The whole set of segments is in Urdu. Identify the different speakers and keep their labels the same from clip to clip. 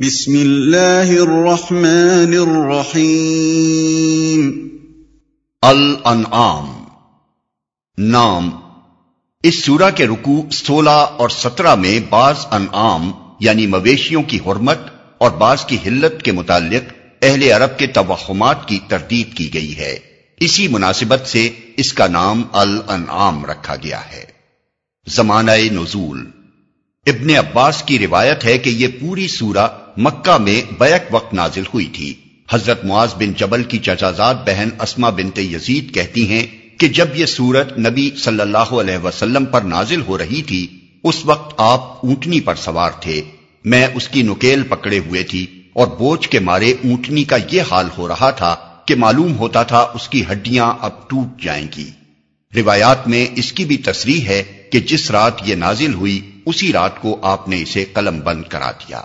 Speaker 1: بسم اللہ الرحمن الرحیم۔
Speaker 2: الانعام۔ نام۔ اس سورہ کے رکو سولہ اور سترہ میں بعض انعام یعنی مویشیوں کی حرمت اور بعض کی حلت کے متعلق اہل عرب کے توہمات کی تردید کی گئی ہے۔ اسی مناسبت سے اس کا نام الانعام رکھا گیا ہے۔ زمانہ نزول۔ ابن عباس کی روایت ہے کہ یہ پوری سورہ مکہ میں بیک وقت نازل ہوئی تھی۔ حضرت معاذ بن جبل کی چچازاد بہن اسما بنت یزید کہتی ہیں کہ جب یہ سورت نبی صلی اللہ علیہ وسلم پر نازل ہو رہی تھی، اس وقت آپ اونٹنی پر سوار تھے۔ میں اس کی نکیل پکڑے ہوئے تھی اور بوجھ کے مارے اونٹنی کا یہ حال ہو رہا تھا کہ معلوم ہوتا تھا اس کی ہڈیاں اب ٹوٹ جائیں گی۔ روایات میں اس کی بھی تصریح ہے کہ جس رات یہ نازل ہوئی، اسی رات کو آپ نے اسے قلم بند کرا دیا۔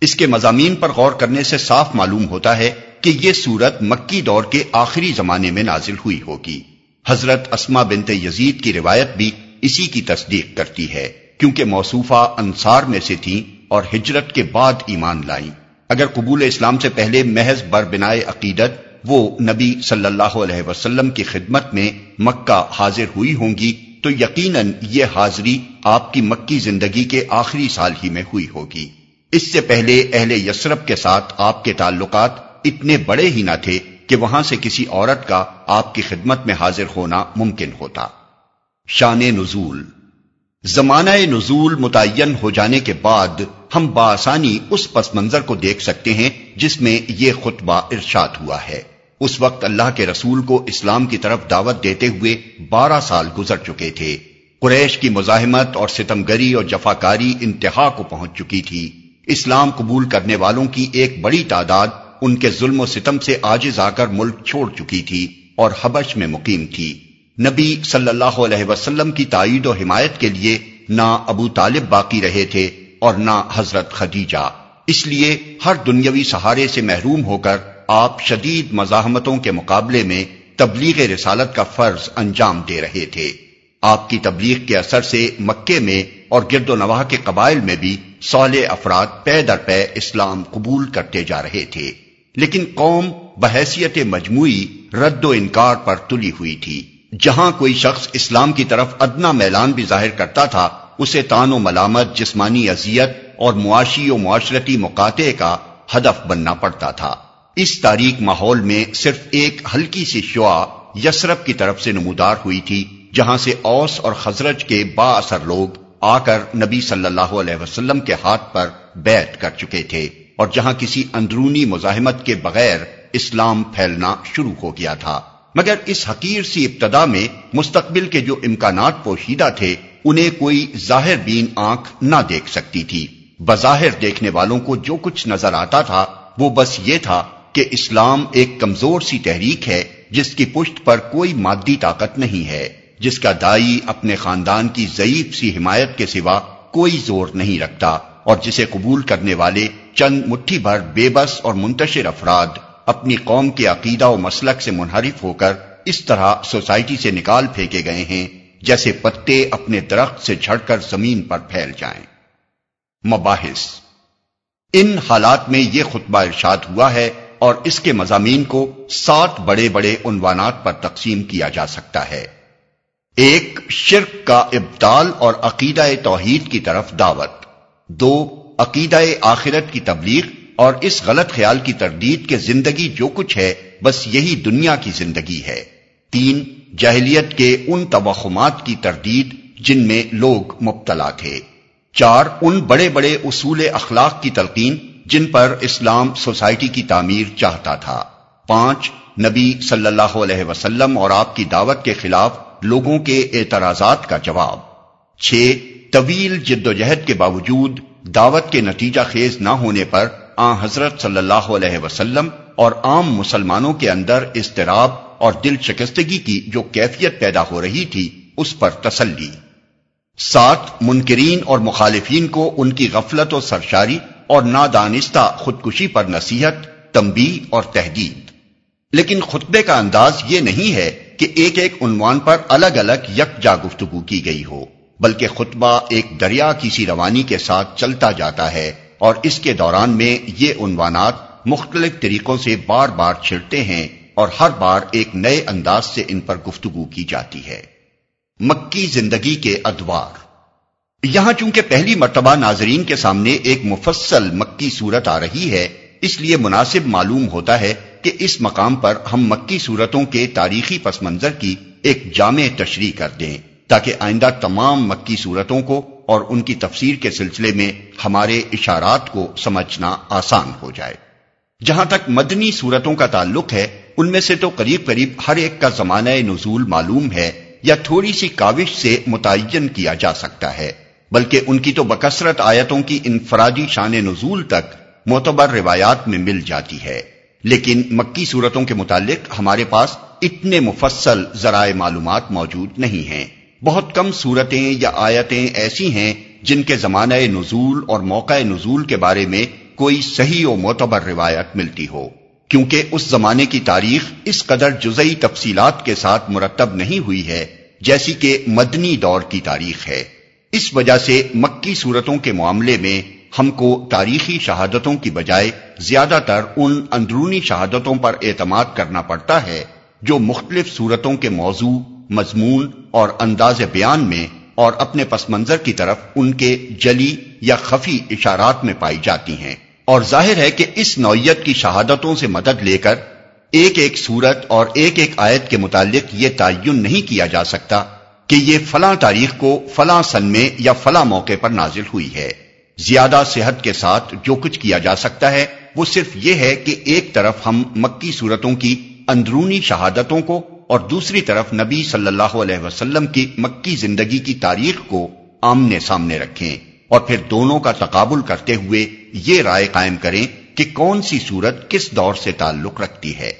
Speaker 2: اس کے مضامین پر غور کرنے سے صاف معلوم ہوتا ہے کہ یہ سورت مکی دور کے آخری زمانے میں نازل ہوئی ہوگی۔ حضرت اسما بنت یزید کی روایت بھی اسی کی تصدیق کرتی ہے، کیونکہ موصوفہ انصار میں سے تھیں اور ہجرت کے بعد ایمان لائیں۔ اگر قبول اسلام سے پہلے محض بر بنائے عقیدت وہ نبی صلی اللہ علیہ وسلم کی خدمت میں مکہ حاضر ہوئی ہوں گی، تو یقیناً یہ حاضری آپ کی مکی زندگی کے آخری سال ہی میں ہوئی ہوگی۔ اس سے پہلے اہل یسرب کے ساتھ آپ کے تعلقات اتنے بڑے ہی نہ تھے کہ وہاں سے کسی عورت کا آپ کی خدمت میں حاضر ہونا ممکن ہوتا۔ شان نزول۔ زمانہ نزول متعین ہو جانے کے بعد ہم بآسانی اس پس منظر کو دیکھ سکتے ہیں جس میں یہ خطبہ ارشاد ہوا ہے۔ اس وقت اللہ کے رسول کو اسلام کی طرف دعوت دیتے ہوئے بارہ سال گزر چکے تھے۔ قریش کی مزاحمت اور ستمگری اور جفاکاری انتہا کو پہنچ چکی تھی۔ اسلام قبول کرنے والوں کی ایک بڑی تعداد ان کے ظلم و ستم سے آجز آ کر ملک چھوڑ چکی تھی اور حبش میں مقیم تھی۔ نبی صلی اللہ علیہ وسلم کی تائید و حمایت کے لیے نہ ابو طالب باقی رہے تھے اور نہ حضرت خدیجہ۔ اس لیے ہر دنیاوی سہارے سے محروم ہو کر آپ شدید مزاحمتوں کے مقابلے میں تبلیغ رسالت کا فرض انجام دے رہے تھے۔ آپ کی تبلیغ کے اثر سے مکے میں اور گرد و نواح کے قبائل میں بھی سولے افراد پے در پے اسلام قبول کرتے جا رہے تھے۔ لیکن قوم بحیثیت مجموعی رد و انکار پر تلی ہوئی تھی۔ جہاں کوئی شخص اسلام کی طرف ادنا میلان بھی ظاہر کرتا تھا، اسے تان و ملامت، جسمانی اذیت اور معاشی و معاشرتی مقاطع کا ہدف بننا پڑتا تھا۔ اس تاریخ ماحول میں صرف ایک ہلکی سی شعا یسرف کی طرف سے نمودار ہوئی تھی۔ جہاں سے اوس اور خزرج کے با اثر لوگ آ کر نبی صلی اللہ علیہ وسلم کے ہاتھ پر بیت کر چکے تھے اور جہاں کسی اندرونی مزاحمت کے بغیر اسلام پھیلنا شروع ہو گیا تھا۔ مگر اس حقیر سی ابتدا میں مستقبل کے جو امکانات پوشیدہ تھے، انہیں کوئی ظاہر بین آنکھ نہ دیکھ سکتی تھی۔ بظاہر دیکھنے والوں کو جو کچھ نظر آتا تھا، وہ بس یہ تھا کہ اسلام ایک کمزور سی تحریک ہے، جس کی پشت پر کوئی مادی طاقت نہیں ہے۔ جس کا دائی اپنے خاندان کی ضعیف سی حمایت کے سوا کوئی زور نہیں رکھتا اور جسے قبول کرنے والے چند مٹھی بھر بے بس اور منتشر افراد اپنی قوم کے عقیدہ و مسلک سے منحرف ہو کر اس طرح سوسائٹی سے نکال پھینکے گئے ہیں جیسے پتے اپنے درخت سے جھڑ کر زمین پر پھیل جائیں۔ مباحث۔ ان حالات میں یہ خطبہ ارشاد ہوا ہے اور اس کے مضامین کو سات بڑے بڑے عنوانات پر تقسیم کیا جا سکتا ہے۔ ایک شرک کا ابتال اور عقیدہ توحید کی طرف دعوت۔ دو، عقیدہ آخرت کی تبلیغ اور اس غلط خیال کی تردید کے زندگی جو کچھ ہے بس یہی دنیا کی زندگی ہے۔ تین جہلیت کے ان توہمات کی تردید جن میں لوگ مبتلا تھے۔ چار، ان بڑے بڑے اصول اخلاق کی تلقین جن پر اسلام سوسائٹی کی تعمیر چاہتا تھا۔ پانچ، نبی صلی اللہ علیہ وسلم اور آپ کی دعوت کے خلاف لوگوں کے اعتراضات کا جواب۔ چھ، طویل جد و جہد کے باوجود دعوت کے نتیجہ خیز نہ ہونے پر آ حضرت صلی اللہ علیہ وسلم اور عام مسلمانوں کے اندر اضطراب اور دل شکستگی کی جو کیفیت پیدا ہو رہی تھی، اس پر تسلی۔ سات، منکرین اور مخالفین کو ان کی غفلت و سرشاری اور نادانستہ خودکشی پر نصیحت تمبی اور تحدید لیکن خطبے کا انداز یہ نہیں ہے کہ ایک ایک عنوان پر الگ الگ یک جا گفتگو کی گئی ہو، بلکہ خطبہ ایک دریا کی سی روانی کے ساتھ چلتا جاتا ہے اور اس کے دوران میں یہ عنوانات مختلف طریقوں سے بار بار چھڑتے ہیں اور ہر بار ایک نئے انداز سے ان پر گفتگو کی جاتی ہے۔ مکی زندگی کے ادوار۔ یہاں چونکہ پہلی مرتبہ ناظرین کے سامنے ایک مفصل مکی صورت آ رہی ہے، اس لیے مناسب معلوم ہوتا ہے کہ اس مقام پر ہم مکی صورتوں کے تاریخی پس منظر کی ایک جامع تشریح کر دیں تاکہ آئندہ تمام مکی صورتوں کو اور ان کی تفسیر کے سلسلے میں ہمارے اشارات کو سمجھنا آسان ہو جائے۔ جہاں تک مدنی صورتوں کا تعلق ہے، ان میں سے تو قریب قریب ہر ایک کا زمانہ نزول معلوم ہے یا تھوڑی سی کاوش سے متعین کیا جا سکتا ہے، بلکہ ان کی تو بکثرت آیتوں کی انفرادی شان نزول تک معتبر روایات میں مل جاتی ہے۔ لیکن مکی صورتوں کے متعلق ہمارے پاس اتنے مفصل ذرائع معلومات موجود نہیں ہیں۔ بہت کم صورتیں یا آیتیں ایسی ہیں جن کے زمانہ نزول اور موقع نزول کے بارے میں کوئی صحیح و معتبر روایت ملتی ہو، کیونکہ اس زمانے کی تاریخ اس قدر جزئی تفصیلات کے ساتھ مرتب نہیں ہوئی ہے جیسی کہ مدنی دور کی تاریخ ہے۔ اس وجہ سے مکی صورتوں کے معاملے میں ہم کو تاریخی شہادتوں کی بجائے زیادہ تر ان اندرونی شہادتوں پر اعتماد کرنا پڑتا ہے جو مختلف صورتوں کے موضوع، مضمون اور انداز بیان میں اور اپنے پس منظر کی طرف ان کے جلی یا خفی اشارات میں پائی جاتی ہیں۔ اور ظاہر ہے کہ اس نوعیت کی شہادتوں سے مدد لے کر ایک ایک صورت اور ایک ایک آیت کے متعلق یہ تعین نہیں کیا جا سکتا کہ یہ فلاں تاریخ کو فلاں سن میں یا فلاں موقع پر نازل ہوئی ہے۔ زیادہ صحت کے ساتھ جو کچھ کیا جا سکتا ہے، وہ صرف یہ ہے کہ ایک طرف ہم مکی صورتوں کی اندرونی شہادتوں کو اور دوسری طرف نبی صلی اللہ علیہ وسلم کی مکی زندگی کی تاریخ کو آمنے سامنے رکھیں اور پھر دونوں کا تقابل کرتے ہوئے یہ رائے قائم کریں کہ کون سی صورت کس دور سے تعلق رکھتی ہے۔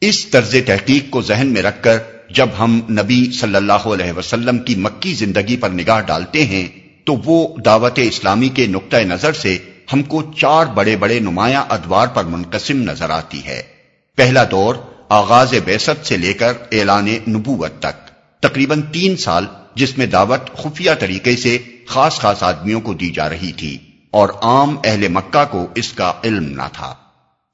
Speaker 2: اس طرز تحقیق کو ذہن میں رکھ کر جب ہم نبی صلی اللہ علیہ وسلم کی مکی زندگی پر نگاہ ڈالتے ہیں تو وہ دعوت اسلامی کے نقطۂ نظر سے ہم کو چار بڑے بڑے نمایاں ادوار پر منقسم نظر آتی ہے۔ پہلا دور آغاز بیست سے لے کر اعلان نبوت تک۔ تقریباً تین سال جس میں دعوت خفیہ طریقے سے خاص خاص آدمیوں کو دی جا رہی تھی اور عام اہل مکہ کو اس کا علم نہ تھا۔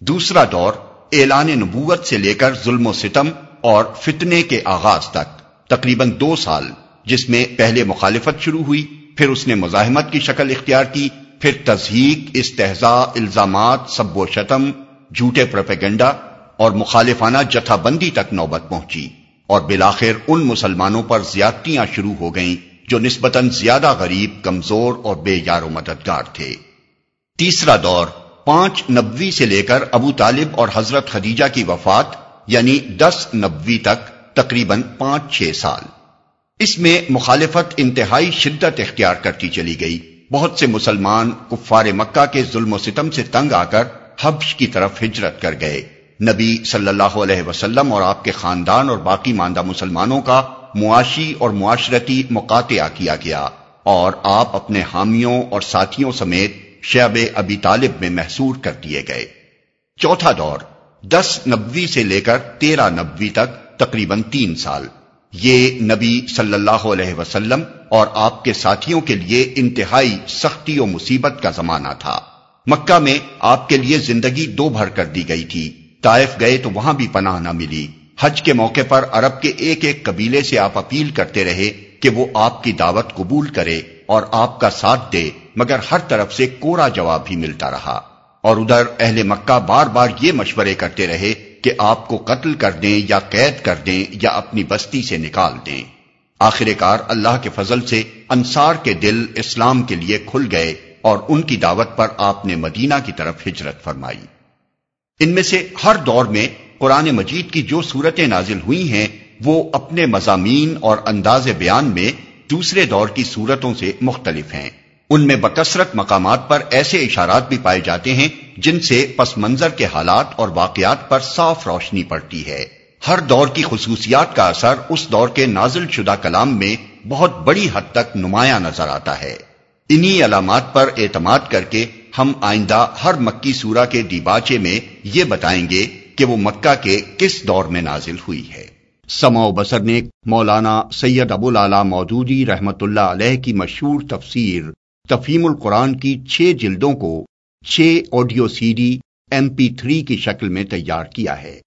Speaker 2: دوسرا دور اعلان نبوت سے لے کر ظلم و ستم اور فتنے کے آغاز تک۔ تقریباً دو سال جس میں پہلے مخالفت شروع ہوئی پھر اس نے مزاحمت کی شکل اختیار کی، پھر تزہیق استحضاء الزامات، سب و شتم، جھوٹے پروپیگنڈا اور مخالفانہ جتھا بندی تک نوبت پہنچی۔ اور بلاخر ان مسلمانوں پر زیادتیاں شروع ہو گئیں جو نسبتاً زیادہ غریب، کمزور اور بے یار و مددگار تھے۔ تیسرا دور، پانچ نبوی سے لے کر ابو طالب اور حضرت خدیجہ کی وفات یعنی دس نبوی تک تقریباً پانچ چھ سال۔ اس میں مخالفت انتہائی شدت اختیار کرتی چلی گئی۔ بہت سے مسلمان کفار مکہ کے ظلم و ستم سے تنگ آ کر حبش کی طرف ہجرت کر گئے۔ نبی صلی اللہ علیہ وسلم اور آپ کے خاندان اور باقی ماندہ مسلمانوں کا معاشی اور معاشرتی مقاطعہ کیا گیا اور آپ اپنے حامیوں اور ساتھیوں سمیت شعب ابی طالب میں محسور کر دیے گئے۔ چوتھا دور، دس نبوی سے لے کر تیرہ نبوی تک تقریباً تین سال۔ یہ نبی صلی اللہ علیہ وسلم اور آپ کے ساتھیوں کے لیے انتہائی سختی و مصیبت کا زمانہ تھا۔ مکہ میں آپ کے لیے زندگی دو بھر کر دی گئی تھی۔ طائف گئے تو وہاں بھی پناہ نہ ملی۔ حج کے موقع پر عرب کے ایک ایک قبیلے سے آپ اپیل کرتے رہے کہ وہ آپ کی دعوت قبول کرے اور آپ کا ساتھ دے، مگر ہر طرف سے کوڑا جواب بھی ملتا رہا۔ اور ادھر اہل مکہ بار بار یہ مشورے کرتے رہے کہ آپ کو قتل کر دیں یا قید کر دیں یا اپنی بستی سے نکال دیں۔ آخر کار اللہ کے فضل سے انصار کے دل اسلام کے لیے کھل گئے اور ان کی دعوت پر آپ نے مدینہ کی طرف ہجرت فرمائی۔ ان میں سے ہر دور میں قرآن مجید کی جو صورتیں نازل ہوئی ہیں، وہ اپنے مضامین اور انداز بیان میں دوسرے دور کی صورتوں سے مختلف ہیں۔ ان میں بکثرت مقامات پر ایسے اشارات بھی پائے جاتے ہیں جن سے پس منظر کے حالات اور واقعات پر صاف روشنی پڑتی ہے۔ ہر دور کی خصوصیات کا اثر اس دور کے نازل شدہ کلام میں بہت بڑی حد تک نمایاں نظر آتا ہے۔ انہی علامات پر اعتماد کر کے ہم آئندہ ہر مکی سورہ کے دیباچے میں یہ بتائیں گے کہ وہ مکہ کے کس دور میں نازل ہوئی ہے۔ سما بسر نے مولانا سید ابو لالا مودودی رحمت اللہ علیہ کی مشہور تفسیر تفہیم القرآن کی چھ جلدوں کو چھ audio C D M P three کی شکل میں تیار کیا ہے۔